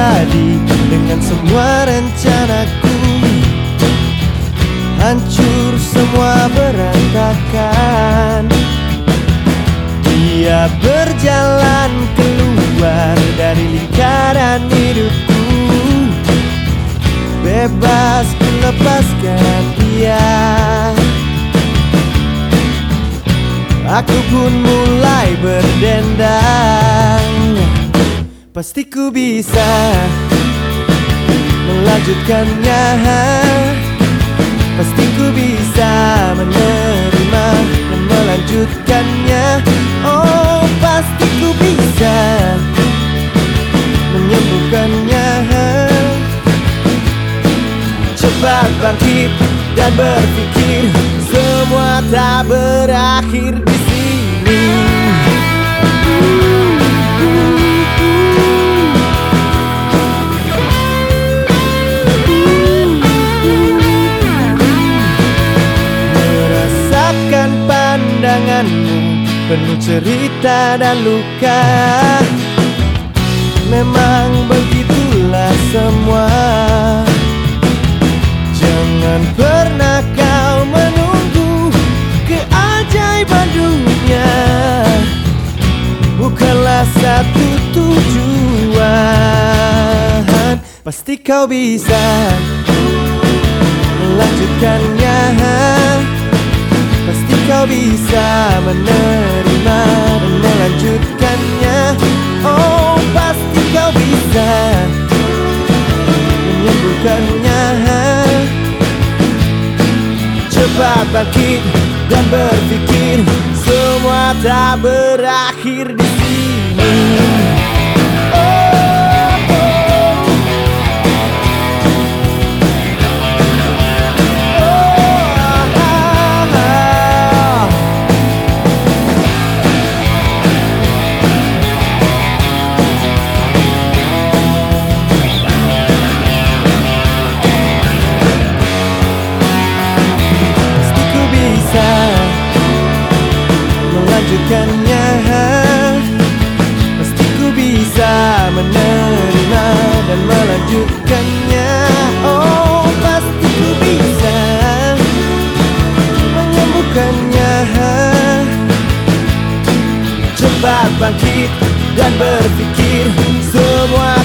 terjadi dengan semua rencanaku. Hancur semua berantakan. Dia berjalan keluar dari lingkaran hidupku. Bebas melepaskan dia Aku pun mulai berdendang Pasti ku bisa melanjutkannya. Pasti ku bisa menerima dan melanjutkannya. Oh pasti ku bisa menyembuhkannya. Cepat bangkit dan berpikir Semua tak berakhir di penuh cerita dan luka. Memang begitulah semua. Jangan pernah kau menunggu keajaiban dunia. Bukanlah satu tujuan. Pasti kau bisa melanjutkannya. Pasti kau bisa menerima menyembuhkannya Cepat bangkit dan berpikir Semua tak berakhir di sini bukannya Cepat bangkit dan berpikir semua